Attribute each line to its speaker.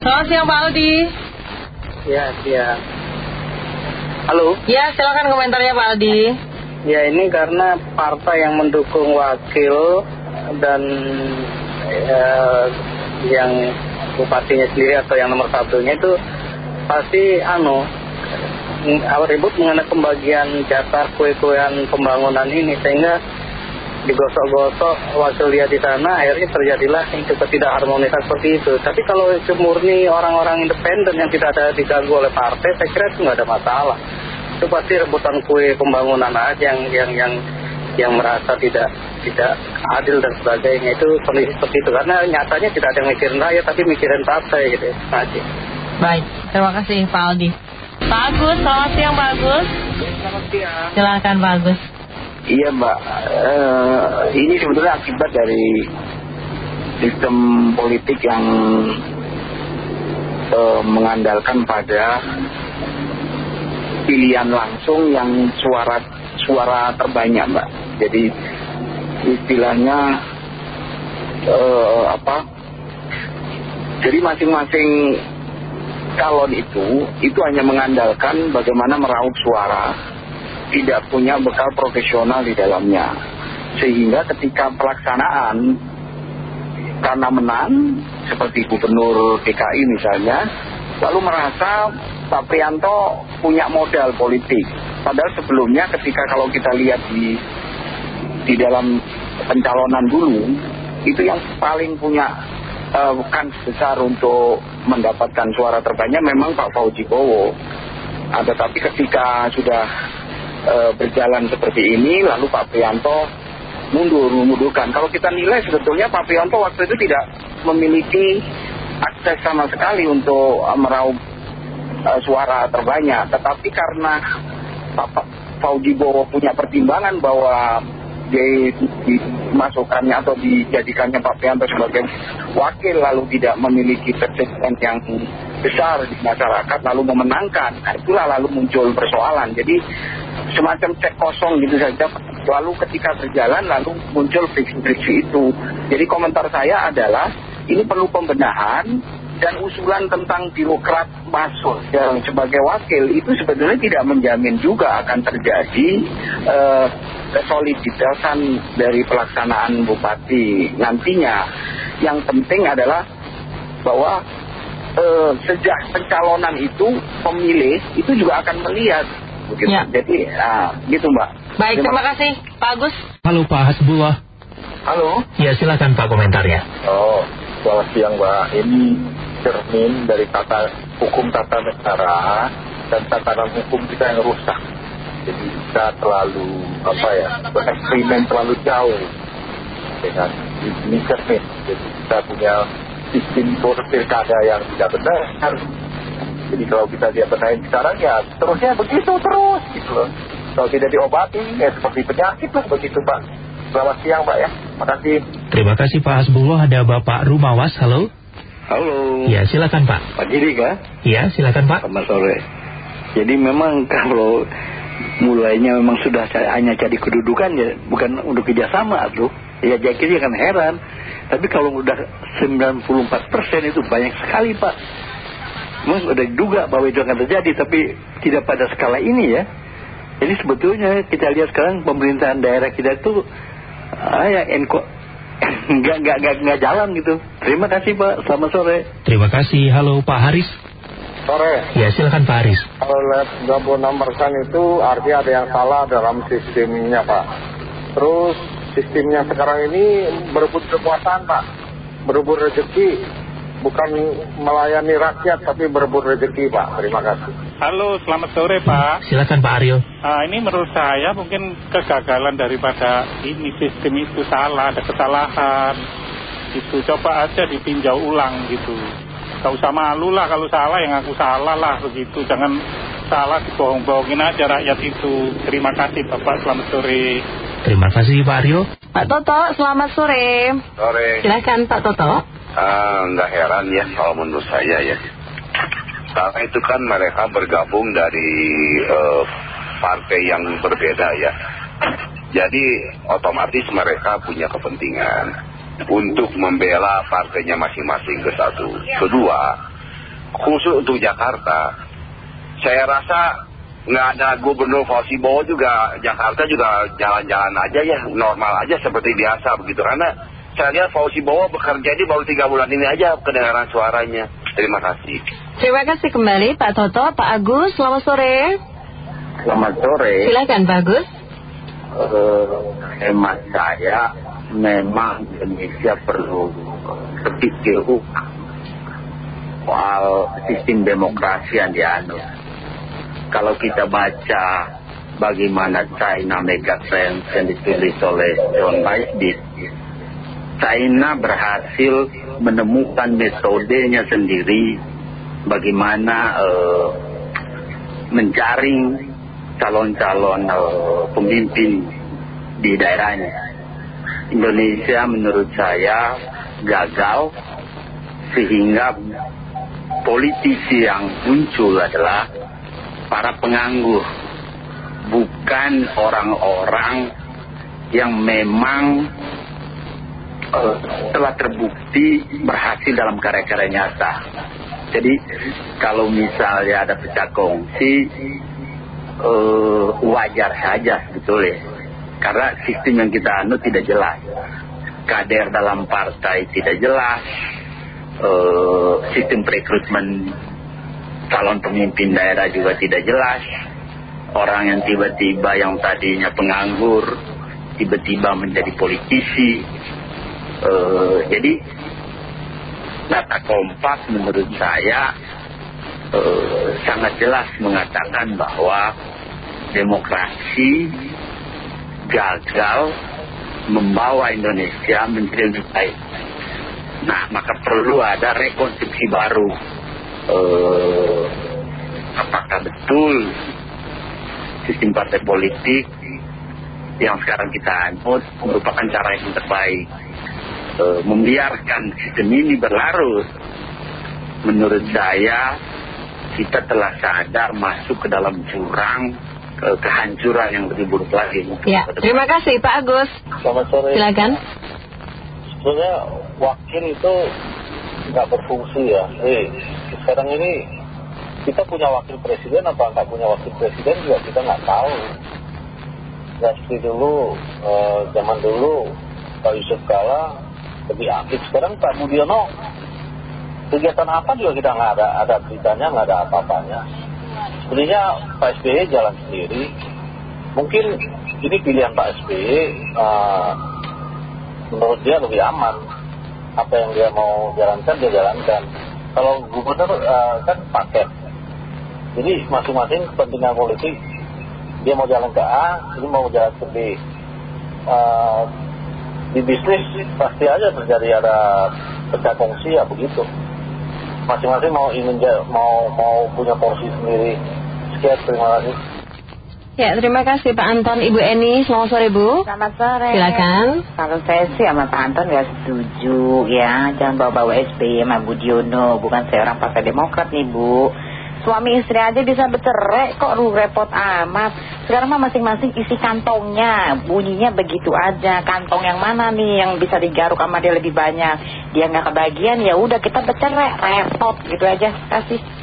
Speaker 1: Selamat siang Pak Aldi.
Speaker 2: Ya, ya. Halo.
Speaker 1: Ya, silakan komentarnya Pak Aldi.
Speaker 2: Ya, ini karena partai yang mendukung wakil dan ya, yang bupatinya sendiri atau yang nomor satunya itu pasti anu ribut mengenai pembagian jatah kue-kuean pembangunan ini sehingga digosok-gosok wakil dia di sana akhirnya terjadilah ketidakharmonisan seperti itu. Tapi kalau itu murni orang-orang independen yang tidak ada diganggu oleh partai saya kira itu nggak ada masalah. Itu pasti rebutan kue pembangunan aja yang yang yang yang merasa tidak tidak adil dan sebagainya. Itu kondisi seperti itu. Karena nyatanya tidak ada yang mikirin rakyat tapi mikirin partai gitu aja
Speaker 1: baik terima kasih Pak Aldi. Pak Agus selamat siang Pak Agus.
Speaker 2: Selamat siang.
Speaker 1: Silakan Pak Agus
Speaker 3: Iya mbak, uh, ini sebetulnya akibat dari sistem politik yang uh, mengandalkan pada pilihan langsung yang suara suara terbanyak mbak. Jadi istilahnya uh, apa? Jadi masing-masing calon itu itu hanya mengandalkan bagaimana meraup suara tidak punya bekal profesional di dalamnya. Sehingga ketika pelaksanaan karena menang, seperti gubernur DKI misalnya, lalu merasa Pak Prianto punya modal politik. Padahal sebelumnya ketika kalau kita lihat di, di dalam pencalonan dulu, itu yang paling punya uh, kans besar untuk mendapatkan suara terbanyak memang Pak Fauji Bowo. Nah, tetapi ketika sudah e, berjalan seperti ini lalu Pak Prianto mundur memundurkan kalau kita nilai sebetulnya Pak Prianto waktu itu tidak memiliki akses sama sekali untuk meraup e, suara terbanyak. Tetapi karena Pak Fauji Bowo punya pertimbangan bahwa dimasukkannya atau dijadikannya Pak Prianto sebagai wakil lalu tidak memiliki persepsi yang besar di masyarakat lalu memenangkan. Nah itulah lalu muncul persoalan. Jadi semacam cek kosong gitu saja. Lalu ketika berjalan lalu muncul friksi-friksi itu. Jadi komentar saya adalah ini perlu pembenahan dan usulan tentang birokrat masuk. Yang sebagai wakil itu sebetulnya tidak menjamin juga akan terjadi eh, kesoliditasan dari pelaksanaan bupati nantinya. Yang penting adalah bahwa eh, sejak pencalonan itu pemilih itu juga akan melihat begitu. Ya. Jadi uh, gitu Mbak.
Speaker 1: Baik, terima, terima kasih Pak Agus.
Speaker 4: Halo Pak Hasbullah.
Speaker 3: Halo.
Speaker 4: Ya silakan Pak komentarnya.
Speaker 5: Oh, selamat siang Mbak. Ini cermin dari tata hukum tata negara dan tatanan hukum kita yang rusak. Jadi kita terlalu apa ya bereksperimen terlalu jauh dengan ini cermin. Jadi kita punya sistem pilkada yang tidak benar jadi kalau kita dia benahin sekarang ya terusnya begitu terus gitu loh. Kalau tidak diobati ya seperti penyakit lah begitu Pak. Selamat siang Pak ya. Makasih.
Speaker 4: Terima kasih Pak Hasbullah. Ada Bapak Rumawas. Halo.
Speaker 6: Halo.
Speaker 4: Ya silakan Pak.
Speaker 6: Pak Jiri kah?
Speaker 4: Ya silakan Pak.
Speaker 6: Selamat sore. Jadi memang kalau mulainya memang sudah hanya cari kedudukan ya bukan untuk kerjasama tuh. Ya jadi akan heran. Tapi kalau udah 94% itu banyak sekali Pak memang sudah diduga bahwa itu akan terjadi tapi tidak pada skala ini ya. Jadi sebetulnya kita lihat sekarang pemerintahan daerah kita itu ah, ya enko nggak nggak nggak nggak jalan gitu. Terima kasih pak. Selamat sore.
Speaker 4: Terima kasih. Halo Pak Haris.
Speaker 5: Sore.
Speaker 4: Ya silakan Pak Haris.
Speaker 5: Kalau lihat 26 persen itu artinya ada yang salah dalam sistemnya pak. Terus sistemnya sekarang ini berebut kekuasaan pak. Berebut rezeki bukan melayani rakyat tapi berebut rezeki Pak. Terima kasih.
Speaker 7: Halo, selamat sore Pak.
Speaker 4: Silakan Pak Aryo.
Speaker 7: Nah, ini menurut saya mungkin kegagalan daripada ini sistem itu salah, ada kesalahan. Itu coba aja ditinjau ulang gitu. Gak usah malu lah kalau salah yang aku salah lah begitu. Jangan salah dibohong-bohongin aja rakyat itu. Terima kasih Bapak, selamat sore.
Speaker 4: Terima kasih Pak Aryo.
Speaker 1: Pak Toto, selamat sore.
Speaker 5: Sore.
Speaker 1: Silakan Pak Toto.
Speaker 8: Ah, nggak heran ya kalau menurut saya ya. Karena itu kan mereka bergabung dari uh, partai yang berbeda ya. Jadi otomatis mereka punya kepentingan untuk membela partainya masing-masing ke satu. Kedua, khusus untuk Jakarta saya rasa nggak ada gubernur Fauzi Bowo juga Jakarta juga jalan-jalan aja ya normal aja seperti biasa begitu karena saya lihat Fauzi Bowo bekerja ini baru tiga bulan ini aja kedengaran suaranya terima kasih
Speaker 1: Terima kasih kembali Pak Toto, Pak Agus, selamat sore.
Speaker 9: Selamat sore.
Speaker 1: Silakan Pak Agus.
Speaker 9: Eh, hemat saya memang Indonesia perlu berpikir ulang soal sistem demokrasi yang dianut. Kalau kita baca bagaimana China Megatrend yang ditulis oleh John Weisbit, China berhasil menemukan metodenya sendiri bagaimana eh, menjaring calon-calon eh, pemimpin di daerahnya. Indonesia menurut saya gagal sehingga politisi yang muncul adalah para penganggur, bukan orang-orang yang memang telah terbukti berhasil dalam karya-karya nyata. Jadi kalau misalnya ada pecah kongsi, eh, wajar saja sebetulnya. Karena sistem yang kita anut tidak jelas. Kader dalam partai tidak jelas. Eh, sistem rekrutmen calon pemimpin daerah juga tidak jelas. Orang yang tiba-tiba yang tadinya penganggur, tiba-tiba menjadi politisi. Eh, jadi data kompak menurut saya eh, sangat jelas mengatakan bahwa demokrasi gagal membawa Indonesia menjadi lebih baik. Nah, maka perlu ada rekonstruksi baru. Eh, apakah betul sistem partai politik yang sekarang kita anut merupakan cara yang terbaik? Eh, membiarkan sistem ini berlarut, menurut saya kita telah sadar masuk ke dalam jurang eh, kehancuran yang lebih buruk lagi.
Speaker 1: Ya, terima kasih Pak Agus.
Speaker 10: Selamat sore.
Speaker 1: Silakan.
Speaker 10: Sebenarnya wakil itu nggak berfungsi ya. Eh, sekarang ini kita punya wakil presiden apa nggak punya wakil presiden juga kita nggak tahu. Nggak seperti dulu, eh, zaman dulu Pak Yusuf Kala lebih aktif. Sekarang Pak Budiono kegiatan apa juga kita nggak ada, ada beritanya nggak ada apa-apanya. Sebenarnya Pak SBY jalan sendiri. Mungkin ini pilihan Pak SBY eh, menurut dia lebih aman. Apa yang dia mau jalankan dia jalankan. Kalau gubernur eh, kan paket. Jadi masing-masing kepentingan politik dia mau jalan ke A, ini mau jalan ke B. Eh, di bisnis pasti aja terjadi ada pecah kongsi ya begitu. Masing-masing mau ingin mau mau punya porsi sendiri. Sekian terima kasih.
Speaker 1: Ya, terima kasih Pak Anton, Ibu Eni. Selamat sore Bu.
Speaker 11: Selamat sore.
Speaker 1: Silakan.
Speaker 11: Kalau saya sih sama Pak Anton nggak setuju ya. Jangan bawa-bawa SBY sama Budiono. Bukan saya orang partai Demokrat nih Bu. Suami istri aja bisa bercerai kok lu repot amat. Sekarang mah masing-masing isi kantongnya. Bunyinya begitu aja. Kantong yang mana nih yang bisa digaruk sama dia lebih banyak. Dia nggak kebagian ya udah kita bercerai. Repot gitu aja. Kasih.